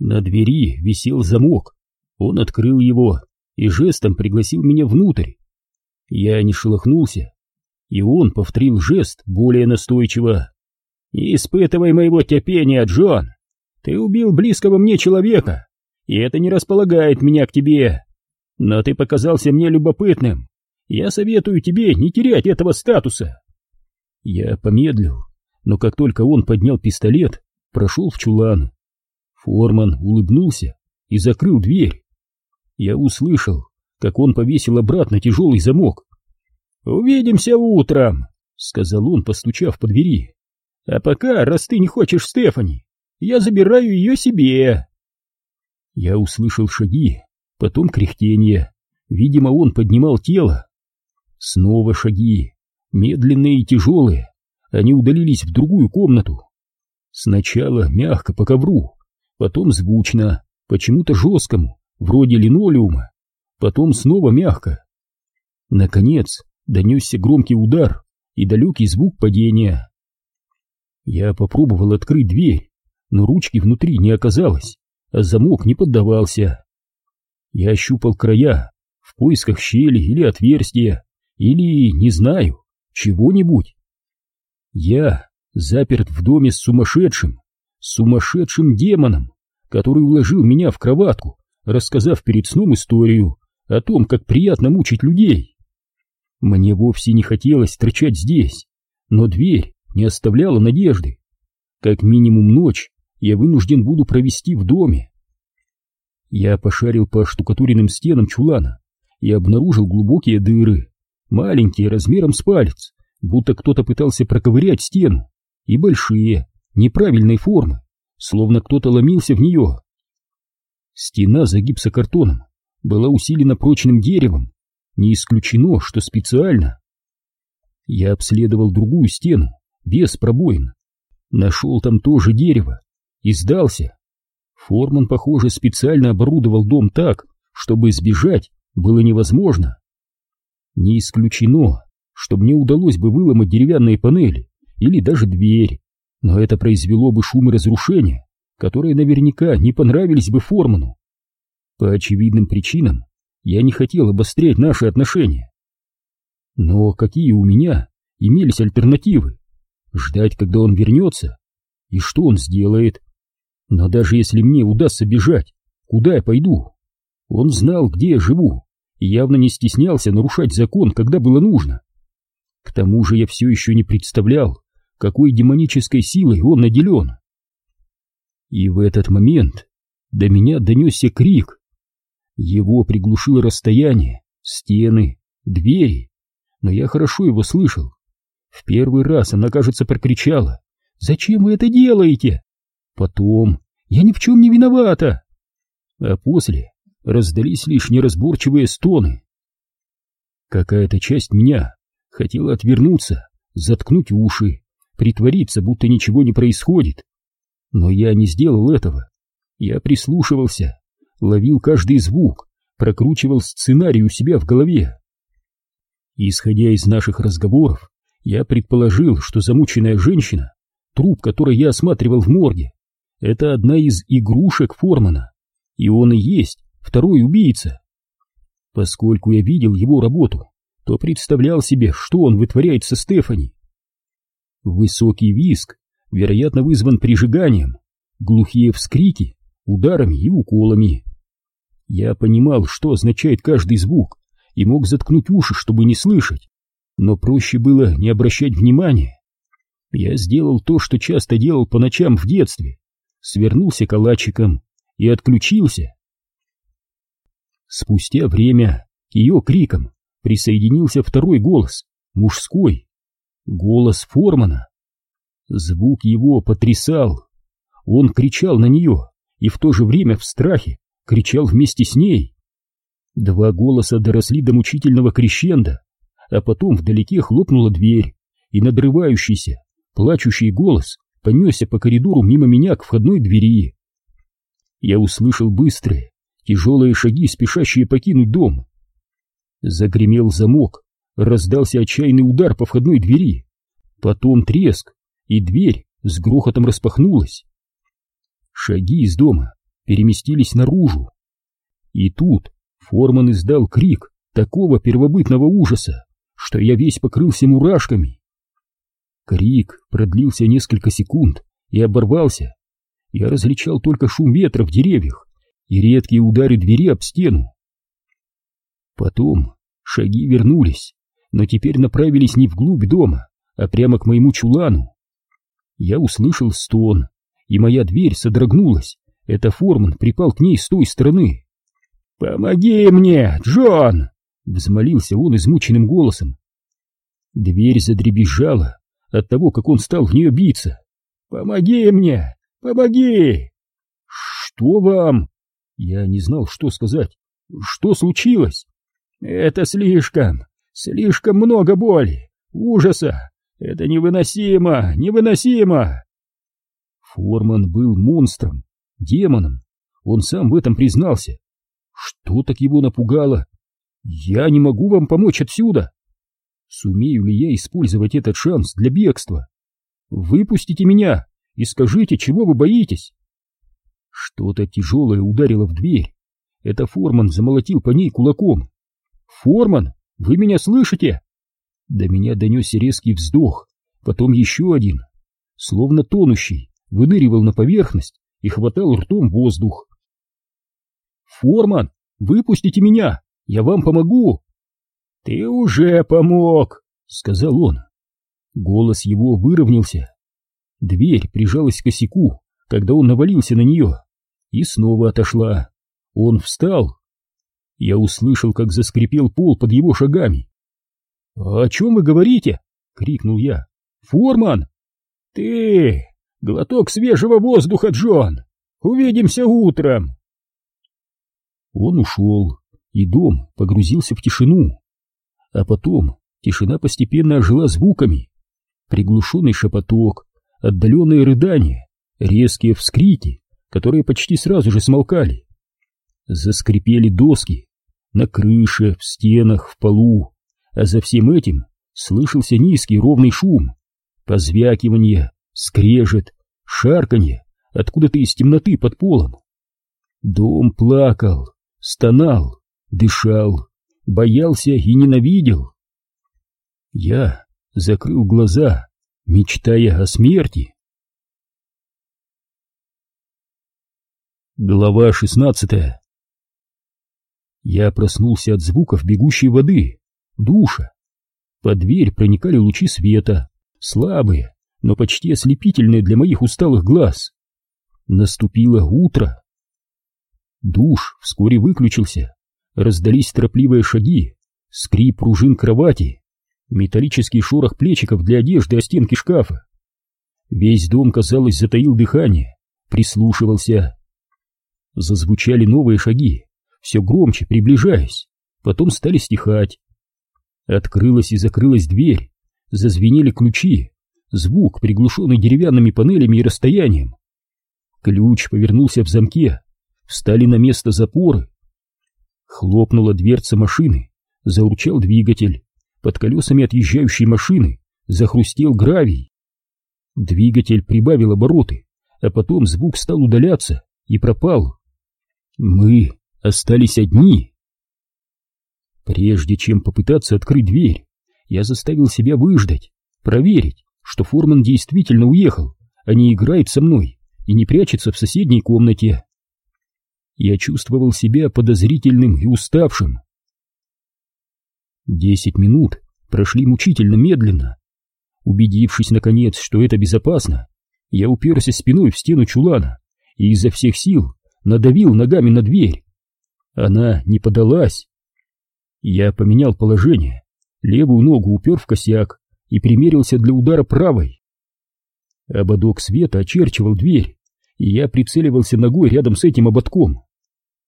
На двери висел замок. Он открыл его и жестом пригласил меня внутрь. Я не шелохнулся, и он повторил жест более настойчиво. «Не испытывай моего терпения, Джон! Ты убил близкого мне человека, и это не располагает меня к тебе. Но ты показался мне любопытным. Я советую тебе не терять этого статуса». Я помедлил, но как только он поднял пистолет, прошел в чулан. Форман улыбнулся и закрыл дверь. Я услышал, как он повесил обратно тяжелый замок. «Увидимся утром», — сказал он, постучав по двери. «А пока, раз ты не хочешь Стефани, я забираю ее себе». Я услышал шаги, потом кряхтение. Видимо, он поднимал тело. Снова шаги, медленные и тяжелые. Они удалились в другую комнату. Сначала мягко по ковру, потом звучно, почему-то жесткому, вроде линолеума, потом снова мягко. Наконец донесся громкий удар и далекий звук падения. Я попробовал открыть дверь, но ручки внутри не оказалось, а замок не поддавался. Я ощупал края в поисках щели или отверстия, или, не знаю, чего-нибудь. Я заперт в доме с сумасшедшим, сумасшедшим демоном, который уложил меня в кроватку, рассказав перед сном историю о том, как приятно мучить людей. Мне вовсе не хотелось торчать здесь, но дверь не оставляла надежды. Как минимум ночь я вынужден буду провести в доме. Я пошарил по штукатуренным стенам чулана и обнаружил глубокие дыры, маленькие размером с палец, будто кто-то пытался проковырять стену, и большие, неправильной формы, словно кто-то ломился в нее. Стена за гипсокартоном была усилена прочным деревом, не исключено, что специально. Я обследовал другую стену, без пробоин. Нашел там тоже дерево и сдался. Форман, похоже, специально оборудовал дом так, чтобы сбежать было невозможно. Не исключено, что мне удалось бы выломать деревянные панели или даже дверь, но это произвело бы шум и разрушения, которые наверняка не понравились бы Форману. По очевидным причинам я не хотел обострять наши отношения. Но какие у меня имелись альтернативы? Ждать, когда он вернется? И что он сделает? Но даже если мне удастся бежать, куда я пойду? Он знал, где я живу, и явно не стеснялся нарушать закон, когда было нужно. К тому же я все еще не представлял, какой демонической силой он наделен. И в этот момент до меня донесся крик. Его приглушило расстояние, стены, двери, но я хорошо его слышал. В первый раз она, кажется, прокричала «Зачем вы это делаете?» Потом «Я ни в чем не виновата!» А после раздались лишь неразборчивые стоны. Какая-то часть меня хотела отвернуться, заткнуть уши, притвориться, будто ничего не происходит. Но я не сделал этого. Я прислушивался, ловил каждый звук, прокручивал сценарий у себя в голове. Исходя из наших разговоров, я предположил, что замученная женщина, труп которой я осматривал в морге, это одна из игрушек Формана, и он и есть второй убийца. Поскольку я видел его работу, то представлял себе, что он вытворяет со Стефани. Высокий виск, вероятно, вызван прижиганием, глухие вскрики, ударами и уколами. Я понимал, что означает каждый звук, и мог заткнуть уши, чтобы не слышать, но проще было не обращать внимания. Я сделал то, что часто делал по ночам в детстве, свернулся калачиком и отключился. Спустя время к ее крикам присоединился второй голос, мужской, голос Формана. Звук его потрясал. Он кричал на нее и в то же время в страхе кричал вместе с ней. Два голоса доросли до мучительного крещенда, а потом вдалеке хлопнула дверь, и надрывающийся, плачущий голос понесся по коридору мимо меня к входной двери. Я услышал быстрые, тяжелые шаги, спешащие покинуть дом. Загремел замок, раздался отчаянный удар по входной двери, потом треск, и дверь с грохотом распахнулась. Шаги из дома переместились наружу. И тут Форман издал крик такого первобытного ужаса, что я весь покрылся мурашками. Крик продлился несколько секунд и оборвался. Я различал только шум ветра в деревьях и редкие удары двери об стену. Потом шаги вернулись, но теперь направились не вглубь дома, а прямо к моему чулану. Я услышал стон, и моя дверь содрогнулась. Это Форман припал к ней с той стороны. «Помоги мне, Джон!» — взмолился он измученным голосом. Дверь задребезжала от того, как он стал в нее биться. «Помоги мне! Помоги!» «Что вам?» Я не знал, что сказать. «Что случилось?» «Это слишком, слишком много боли, ужаса! Это невыносимо, невыносимо!» Форман был монстром, демоном. Он сам в этом признался. Что так его напугало? Я не могу вам помочь отсюда. Сумею ли я использовать этот шанс для бегства? Выпустите меня и скажите, чего вы боитесь? Что-то тяжелое ударило в дверь. Это Форман замолотил по ней кулаком. «Форман, вы меня слышите?» До меня донесся резкий вздох, потом еще один, словно тонущий, выныривал на поверхность и хватал ртом воздух. «Форман, выпустите меня, я вам помогу!» «Ты уже помог!» — сказал он. Голос его выровнялся. Дверь прижалась к косяку, когда он навалился на нее, и снова отошла. Он встал. Я услышал, как заскрипел пол под его шагами. «О чем вы говорите?» — крикнул я. «Форман!» «Ты! Глоток свежего воздуха, Джон! Увидимся утром!» Он ушел, и дом погрузился в тишину. А потом тишина постепенно ожила звуками. Приглушенный шепоток, отдаленные рыдания, резкие вскрики, которые почти сразу же смолкали. Заскрипели доски на крыше, в стенах, в полу, а за всем этим слышался низкий ровный шум, позвякивание, скрежет, шарканье откуда-то из темноты под полом. Дом плакал, стонал, дышал, боялся и ненавидел. Я закрыл глаза, мечтая о смерти. Глава шестнадцатая Я проснулся от звуков бегущей воды, душа. Под дверь проникали лучи света, слабые, но почти ослепительные для моих усталых глаз. Наступило утро. Душ вскоре выключился. Раздались торопливые шаги, скрип пружин кровати, металлический шорох плечиков для одежды о стенке шкафа. Весь дом, казалось, затаил дыхание, прислушивался. Зазвучали новые шаги, все громче, приближаясь, потом стали стихать. Открылась и закрылась дверь, зазвенели ключи, звук, приглушенный деревянными панелями и расстоянием. Ключ повернулся в замке, встали на место запоры. Хлопнула дверца машины, заурчал двигатель, под колесами отъезжающей машины захрустел гравий. Двигатель прибавил обороты, а потом звук стал удаляться и пропал. Мы остались одни. Прежде чем попытаться открыть дверь, я заставил себя выждать, проверить, что Форман действительно уехал, а не играет со мной и не прячется в соседней комнате. Я чувствовал себя подозрительным и уставшим. Десять минут прошли мучительно медленно. Убедившись, наконец, что это безопасно, я уперся спиной в стену чулана и изо всех сил надавил ногами на дверь. Она не подалась. Я поменял положение, левую ногу упер в косяк и примерился для удара правой. Ободок света очерчивал дверь, и я прицеливался ногой рядом с этим ободком.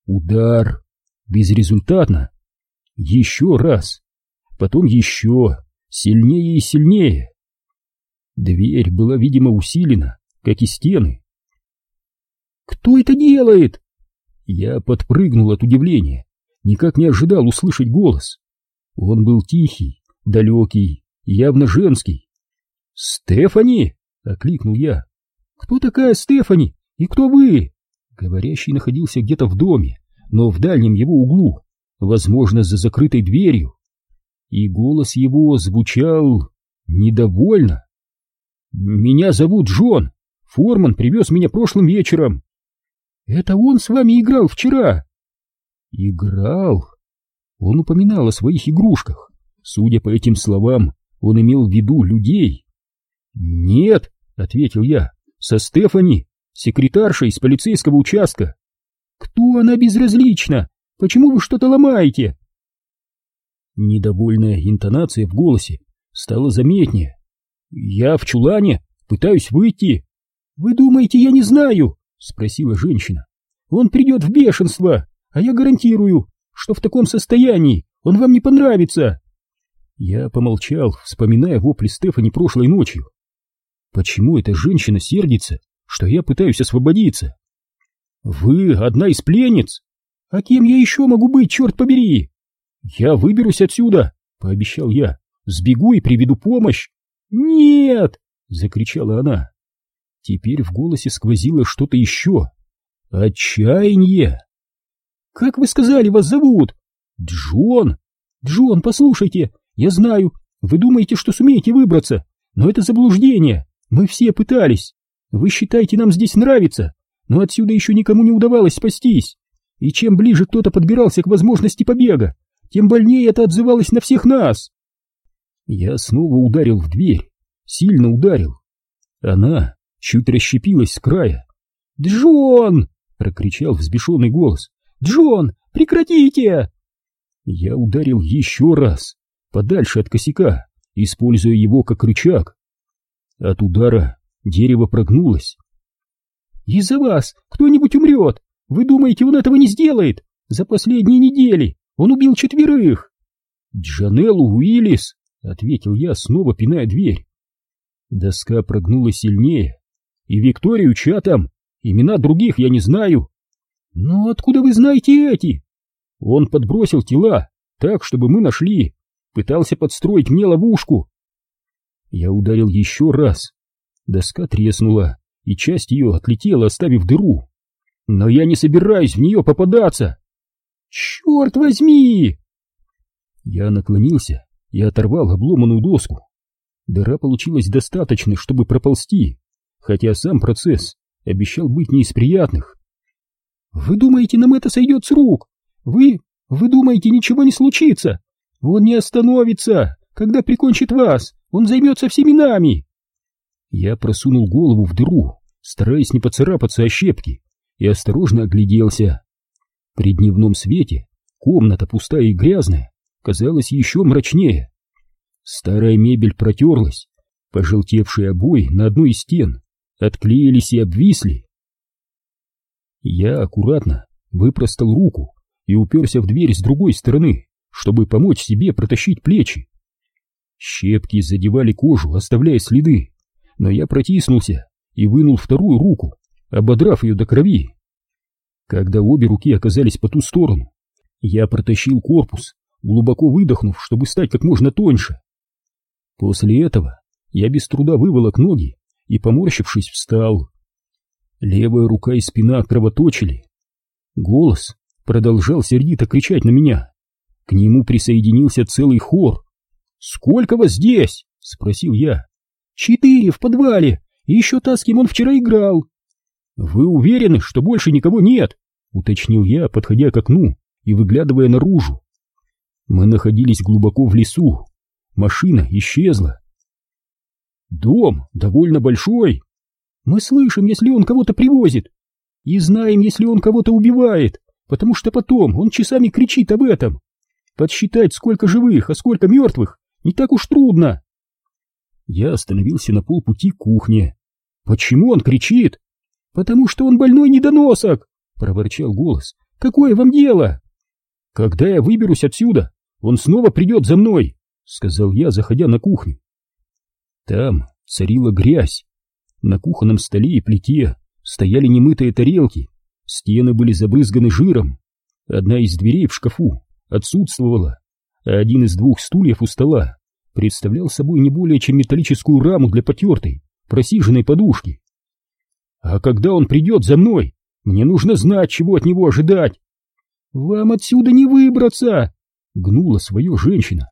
Удар. Безрезультатно. Еще раз. Потом еще. Сильнее и сильнее. Дверь была, видимо, усилена, как и стены. «Кто это делает?» Я подпрыгнул от удивления, никак не ожидал услышать голос. Он был тихий, далекий, явно женский. «Стефани!» — окликнул я. «Кто такая Стефани? И кто вы?» Говорящий находился где-то в доме, но в дальнем его углу, возможно, за закрытой дверью. И голос его звучал недовольно. «Меня зовут Джон. Форман привез меня прошлым вечером». «Это он с вами играл вчера?» «Играл?» Он упоминал о своих игрушках. Судя по этим словам, он имел в виду людей. «Нет», — ответил я, — «со Стефани, секретаршей из полицейского участка». «Кто она безразлична? Почему вы что-то ломаете?» Недовольная интонация в голосе стала заметнее. «Я в чулане, пытаюсь выйти». «Вы думаете, я не знаю?» — спросила женщина. «Он придет в бешенство, а я гарантирую, что в таком состоянии он вам не понравится». Я помолчал, вспоминая вопли Стефани прошлой ночью. Почему эта женщина сердится, что я пытаюсь освободиться? Вы одна из пленниц? А кем я еще могу быть, черт побери? Я выберусь отсюда, пообещал я. Сбегу и приведу помощь. Нет! закричала она. Теперь в голосе сквозило что-то еще. Отчаяние! Как вы сказали, вас зовут? Джон! Джон, послушайте, я знаю, вы думаете, что сумеете выбраться, но это заблуждение. Мы все пытались. Вы считаете, нам здесь нравится, но отсюда еще никому не удавалось спастись. И чем ближе кто-то подбирался к возможности побега, тем больнее это отзывалось на всех нас. Я снова ударил в дверь, сильно ударил. Она чуть расщепилась с края. «Джон!» — прокричал взбешенный голос. «Джон, прекратите!» Я ударил еще раз, подальше от косяка, используя его как рычаг. От удара дерево прогнулось. «Из-за вас кто-нибудь умрет! Вы думаете, он этого не сделает? За последние недели он убил четверых!» «Джанеллу Уиллис!» — ответил я, снова пиная дверь. Доска прогнулась сильнее. «И Викторию Чатам! Имена других я не знаю!» «Но откуда вы знаете эти?» «Он подбросил тела так, чтобы мы нашли пытался подстроить мне ловушку. Я ударил еще раз. Доска треснула, и часть ее отлетела, оставив дыру. Но я не собираюсь в нее попадаться. Черт возьми! Я наклонился и оторвал обломанную доску. Дыра получилась достаточной, чтобы проползти, хотя сам процесс обещал быть не из приятных. «Вы думаете, нам это сойдет с рук? Вы... вы думаете, ничего не случится? Он не остановится! Когда прикончит вас, он займется всеми нами!» Я просунул голову в дыру, стараясь не поцарапаться о щепки, и осторожно огляделся. При дневном свете комната пустая и грязная казалась еще мрачнее. Старая мебель протерлась, пожелтевшие обои на одной из стен отклеились и обвисли. Я аккуратно выпростал руку и уперся в дверь с другой стороны чтобы помочь себе протащить плечи. Щепки задевали кожу, оставляя следы, но я протиснулся и вынул вторую руку, ободрав ее до крови. Когда обе руки оказались по ту сторону, я протащил корпус, глубоко выдохнув, чтобы стать как можно тоньше. После этого я без труда выволок ноги и, поморщившись, встал. Левая рука и спина кровоточили. Голос продолжал сердито кричать на меня. К нему присоединился целый хор. «Сколько вас здесь?» — спросил я. «Четыре в подвале, и еще та, с кем он вчера играл». «Вы уверены, что больше никого нет?» — уточнил я, подходя к окну и выглядывая наружу. Мы находились глубоко в лесу. Машина исчезла. «Дом довольно большой. Мы слышим, если он кого-то привозит, и знаем, если он кого-то убивает, потому что потом он часами кричит об этом. Подсчитать, сколько живых, а сколько мертвых, не так уж трудно. Я остановился на полпути к кухне. Почему он кричит? Потому что он больной недоносок, проворчал голос. Какое вам дело? Когда я выберусь отсюда, он снова придет за мной, сказал я, заходя на кухню. Там царила грязь. На кухонном столе и плите стояли немытые тарелки, стены были забрызганы жиром. Одна из дверей в шкафу отсутствовала, а один из двух стульев у стола представлял собой не более чем металлическую раму для потертой, просиженной подушки. «А когда он придет за мной, Мне нужно знать, чего от него ожидать. Вам отсюда не выбраться, гнула свое женщина.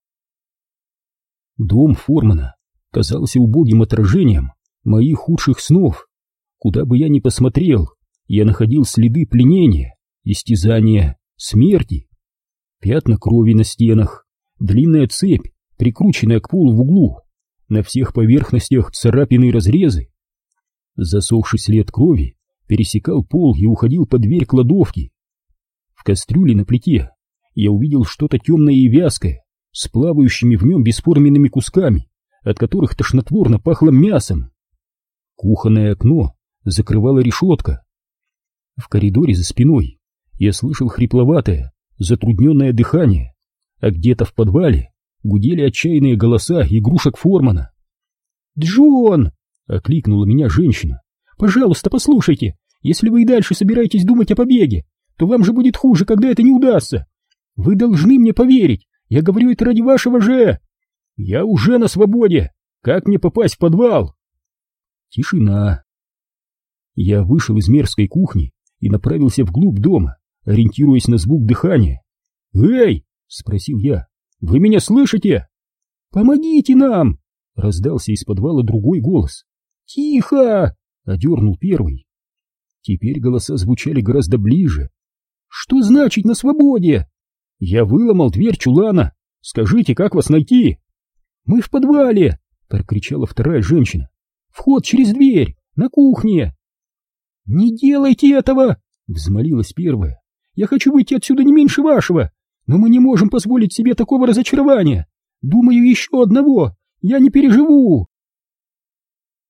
Дом Формана казался убогим отражением моих худших снов. Куда бы я ни посмотрел, я находил следы пленения, истязания, смерти. Пятна крови на стенах, длинная цепь, прикрученная к полу в углу, на всех поверхностях царапины и разрезы. Засохший след крови пересекал пол и уходил под дверь кладовки. В кастрюле на плите я увидел что-то темное и вязкое, с плавающими в нем бесформенными кусками, от которых тошнотворно пахло мясом. Кухонное окно закрывала решетка. В коридоре за спиной я слышал хрипловатое, затрудненное дыхание, а где-то в подвале гудели отчаянные голоса игрушек Формана. «Джон!» — окликнула меня женщина. «Пожалуйста, послушайте, если вы и дальше собираетесь думать о побеге, то вам же будет хуже, когда это не удастся. Вы должны мне поверить, я говорю это ради вашего же. Я уже на свободе. Как мне попасть в подвал? Тишина. Я вышел из мерзкой кухни и направился вглубь дома, ориентируясь на звук дыхания. «Эй!» — спросил я. «Вы меня слышите?» «Помогите нам!» — раздался из подвала другой голос. «Тихо!» — одернул первый. Теперь голоса звучали гораздо ближе. «Что значит на свободе?» «Я выломал дверь чулана. Скажите, как вас найти?» «Мы в подвале!» — прокричала вторая женщина. «Вход через дверь, на кухне!» «Не делайте этого!» — взмолилась первая. «Я хочу выйти отсюда не меньше вашего, но мы не можем позволить себе такого разочарования. Думаю, еще одного я не переживу!»